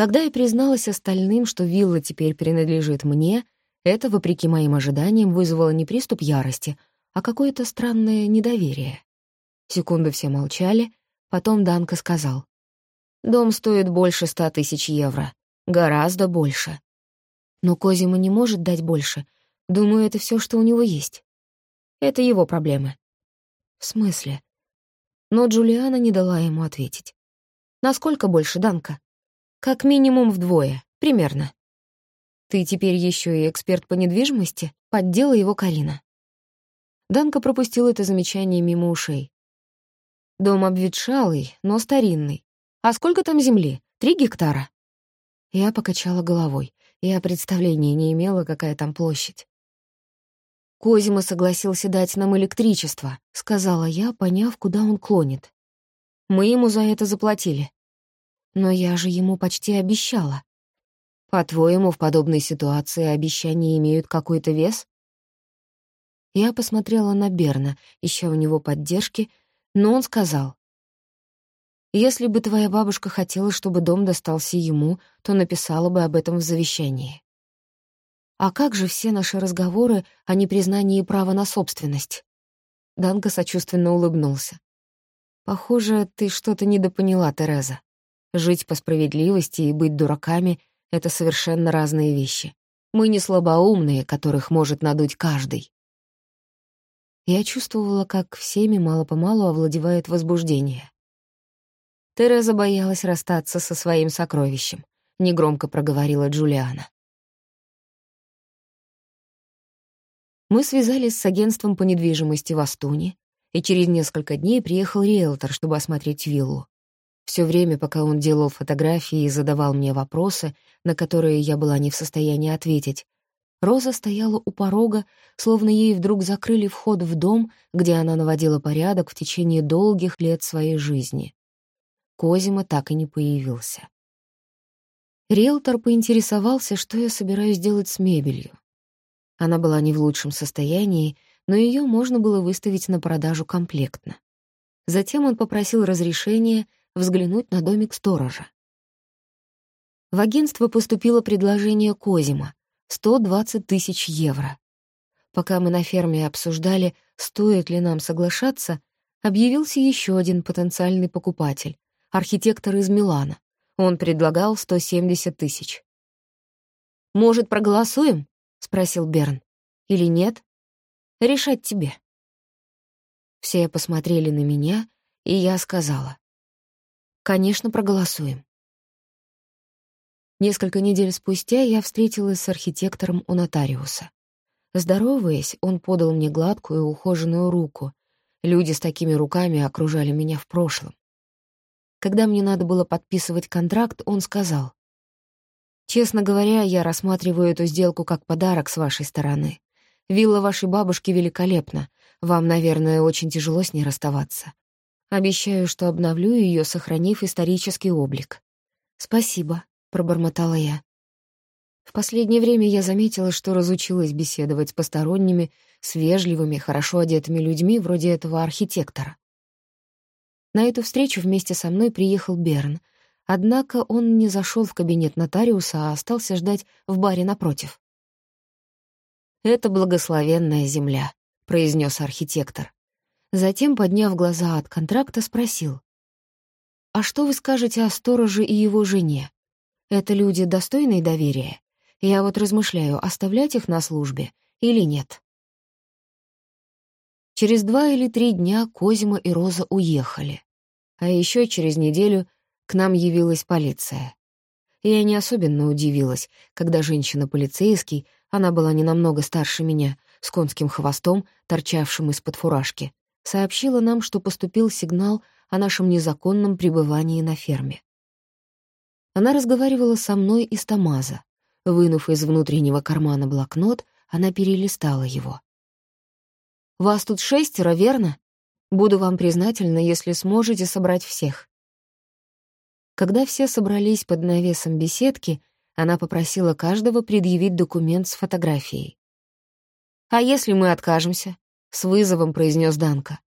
Когда я призналась остальным, что вилла теперь принадлежит мне, это, вопреки моим ожиданиям, вызвало не приступ ярости, а какое-то странное недоверие. Секунду все молчали, потом Данка сказал. «Дом стоит больше ста тысяч евро. Гораздо больше. Но Козима не может дать больше. Думаю, это все, что у него есть. Это его проблемы». «В смысле?» Но Джулиана не дала ему ответить. «Насколько больше, Данка?» «Как минимум вдвое, примерно». «Ты теперь еще и эксперт по недвижимости?» — поддела его Карина. Данка пропустил это замечание мимо ушей. Дом обветшалый, но старинный. А сколько там земли? Три гектара? Я покачала головой. Я представления не имела, какая там площадь. «Козима согласился дать нам электричество», — сказала я, поняв, куда он клонит. «Мы ему за это заплатили». «Но я же ему почти обещала». «По-твоему, в подобной ситуации обещания имеют какой-то вес?» Я посмотрела на Берна, ища у него поддержки, но он сказал. «Если бы твоя бабушка хотела, чтобы дом достался ему, то написала бы об этом в завещании». «А как же все наши разговоры о непризнании права на собственность?» Данка сочувственно улыбнулся. «Похоже, ты что-то недопоняла, Тереза. Жить по справедливости и быть дураками — это совершенно разные вещи. Мы не слабоумные, которых может надуть каждый». Я чувствовала, как всеми мало-помалу овладевает возбуждение. Тереза боялась расстаться со своим сокровищем, негромко проговорила Джулиана. Мы связались с агентством по недвижимости в Астуне, и через несколько дней приехал риэлтор, чтобы осмотреть виллу. Все время, пока он делал фотографии и задавал мне вопросы, на которые я была не в состоянии ответить, Роза стояла у порога, словно ей вдруг закрыли вход в дом, где она наводила порядок в течение долгих лет своей жизни. Козима так и не появился. Риэлтор поинтересовался, что я собираюсь делать с мебелью. Она была не в лучшем состоянии, но ее можно было выставить на продажу комплектно. Затем он попросил разрешения взглянуть на домик сторожа. В агентство поступило предложение Козима, 120 тысяч евро. Пока мы на ферме обсуждали, стоит ли нам соглашаться, объявился еще один потенциальный покупатель, архитектор из Милана. Он предлагал 170 тысяч. «Может, проголосуем?» — спросил Берн. «Или нет? Решать тебе». Все посмотрели на меня, и я сказала. «Конечно, проголосуем». Несколько недель спустя я встретилась с архитектором у нотариуса. Здороваясь, он подал мне гладкую ухоженную руку. Люди с такими руками окружали меня в прошлом. Когда мне надо было подписывать контракт, он сказал, «Честно говоря, я рассматриваю эту сделку как подарок с вашей стороны. Вилла вашей бабушки великолепна. Вам, наверное, очень тяжело с ней расставаться. Обещаю, что обновлю ее, сохранив исторический облик. Спасибо. — пробормотала я. В последнее время я заметила, что разучилась беседовать с посторонними, с вежливыми, хорошо одетыми людьми вроде этого архитектора. На эту встречу вместе со мной приехал Берн, однако он не зашел в кабинет нотариуса, а остался ждать в баре напротив. «Это благословенная земля», — произнес архитектор. Затем, подняв глаза от контракта, спросил. «А что вы скажете о стороже и его жене? Это люди достойные доверия? Я вот размышляю, оставлять их на службе или нет. Через два или три дня Козима и Роза уехали. А еще через неделю к нам явилась полиция. Я не особенно удивилась, когда женщина-полицейский, она была не намного старше меня, с конским хвостом, торчавшим из-под фуражки, сообщила нам, что поступил сигнал о нашем незаконном пребывании на ферме. Она разговаривала со мной из Тамаза. Вынув из внутреннего кармана блокнот, она перелистала его. «Вас тут шестеро, верно? Буду вам признательна, если сможете собрать всех». Когда все собрались под навесом беседки, она попросила каждого предъявить документ с фотографией. «А если мы откажемся?» — с вызовом произнес Данка.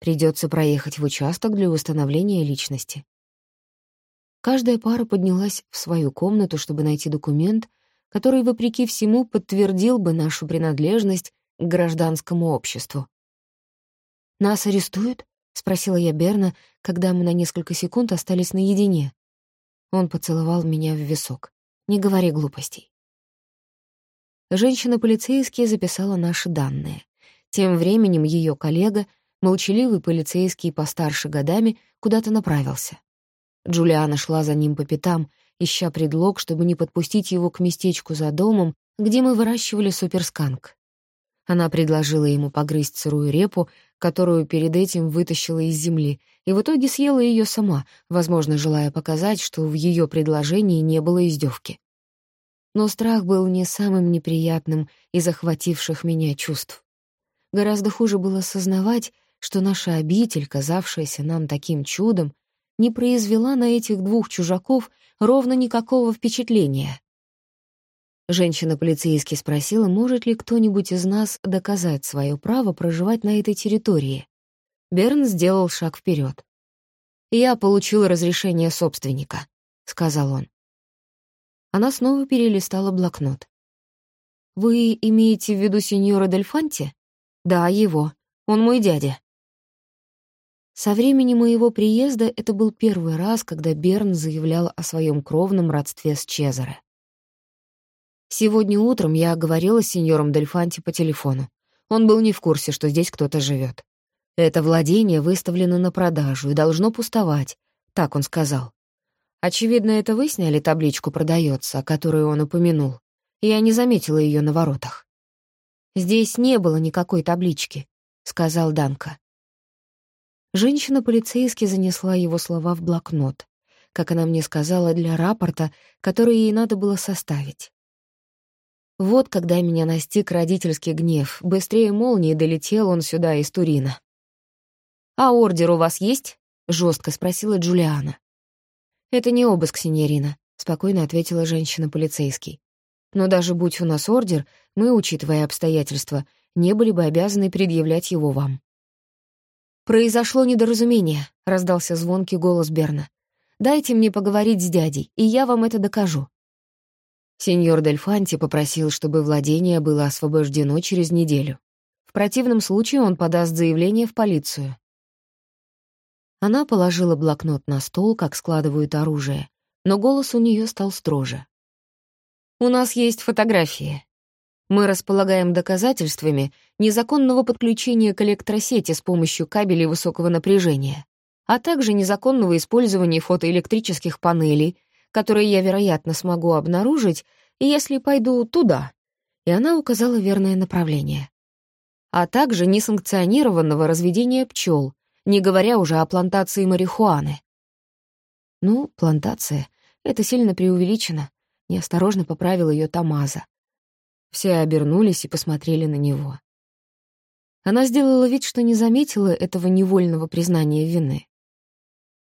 «Придется проехать в участок для установления личности». Каждая пара поднялась в свою комнату, чтобы найти документ, который, вопреки всему, подтвердил бы нашу принадлежность к гражданскому обществу. «Нас арестуют?» — спросила я Берна, когда мы на несколько секунд остались наедине. Он поцеловал меня в висок. «Не говори глупостей». Женщина-полицейский записала наши данные. Тем временем ее коллега, молчаливый полицейский постарше годами, куда-то направился. Джулиана шла за ним по пятам, ища предлог, чтобы не подпустить его к местечку за домом, где мы выращивали суперсканк. Она предложила ему погрызть сырую репу, которую перед этим вытащила из земли, и в итоге съела ее сама, возможно, желая показать, что в ее предложении не было издевки. Но страх был не самым неприятным из захвативших меня чувств. Гораздо хуже было сознавать, что наша обитель, казавшаяся нам таким чудом, не произвела на этих двух чужаков ровно никакого впечатления. Женщина-полицейский спросила, может ли кто-нибудь из нас доказать свое право проживать на этой территории. Берн сделал шаг вперед. «Я получил разрешение собственника», — сказал он. Она снова перелистала блокнот. «Вы имеете в виду сеньора Дельфанти?» «Да, его. Он мой дядя». Со времени моего приезда это был первый раз, когда Берн заявлял о своем кровном родстве с Чезаре. Сегодня утром я говорила с сеньором Дельфанти по телефону. Он был не в курсе, что здесь кто-то живет. Это владение выставлено на продажу и должно пустовать, так он сказал. Очевидно, это вы сняли табличку «Продается», которую он упомянул. Я не заметила ее на воротах. «Здесь не было никакой таблички», — сказал Данка. Женщина-полицейский занесла его слова в блокнот, как она мне сказала, для рапорта, который ей надо было составить. Вот когда меня настиг родительский гнев. Быстрее молнии долетел он сюда из Турина. «А ордер у вас есть?» — жестко спросила Джулиана. «Это не обыск, синьорина», — спокойно ответила женщина-полицейский. «Но даже будь у нас ордер, мы, учитывая обстоятельства, не были бы обязаны предъявлять его вам». «Произошло недоразумение», — раздался звонкий голос Берна. «Дайте мне поговорить с дядей, и я вам это докажу». Сеньор Дельфанти попросил, чтобы владение было освобождено через неделю. В противном случае он подаст заявление в полицию. Она положила блокнот на стол, как складывают оружие, но голос у нее стал строже. «У нас есть фотографии. Мы располагаем доказательствами незаконного подключения к электросети с помощью кабелей высокого напряжения, а также незаконного использования фотоэлектрических панелей, которые я, вероятно, смогу обнаружить, если пойду туда. И она указала верное направление. А также несанкционированного разведения пчел, не говоря уже о плантации марихуаны. Ну, плантация — это сильно преувеличено. Неосторожно поправил ее Тамаза. Все обернулись и посмотрели на него. Она сделала вид, что не заметила этого невольного признания вины.